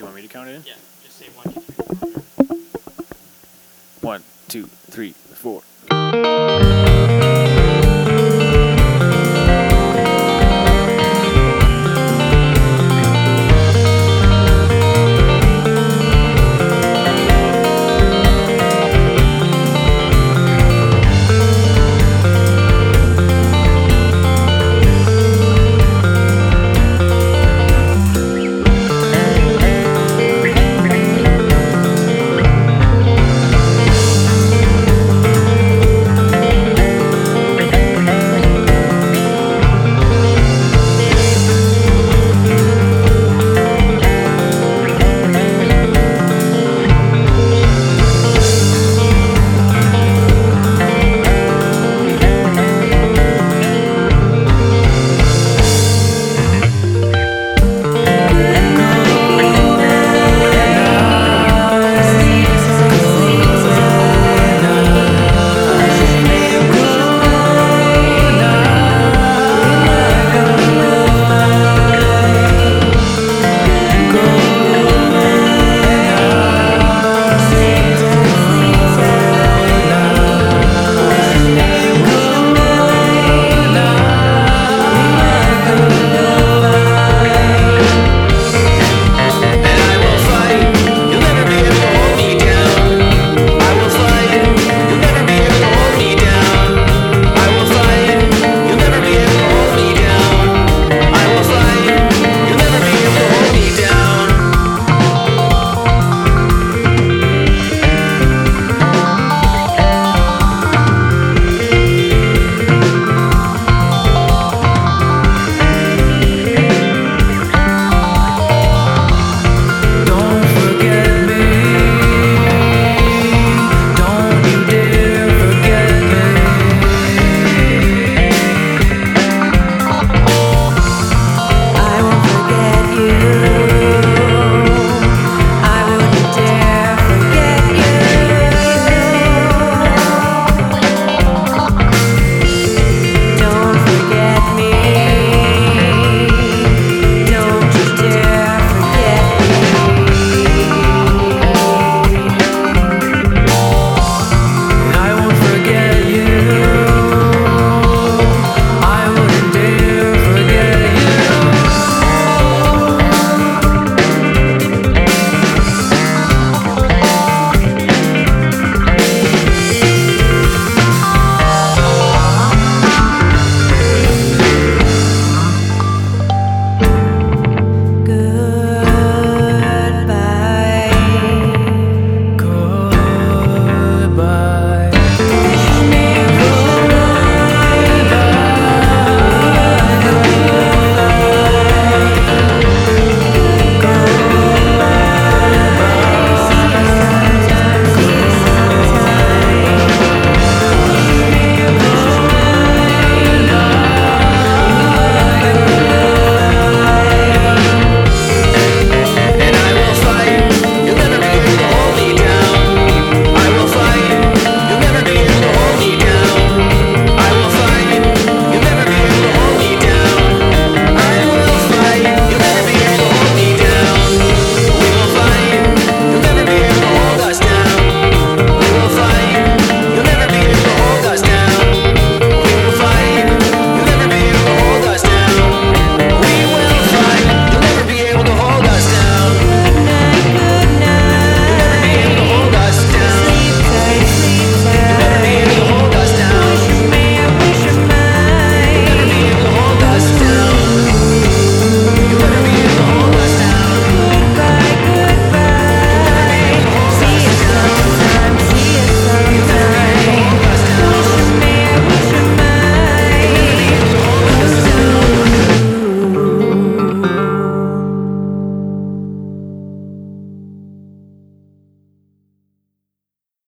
You want me to count it in? Yeah, just say one, two, three, four. One, two, three, four.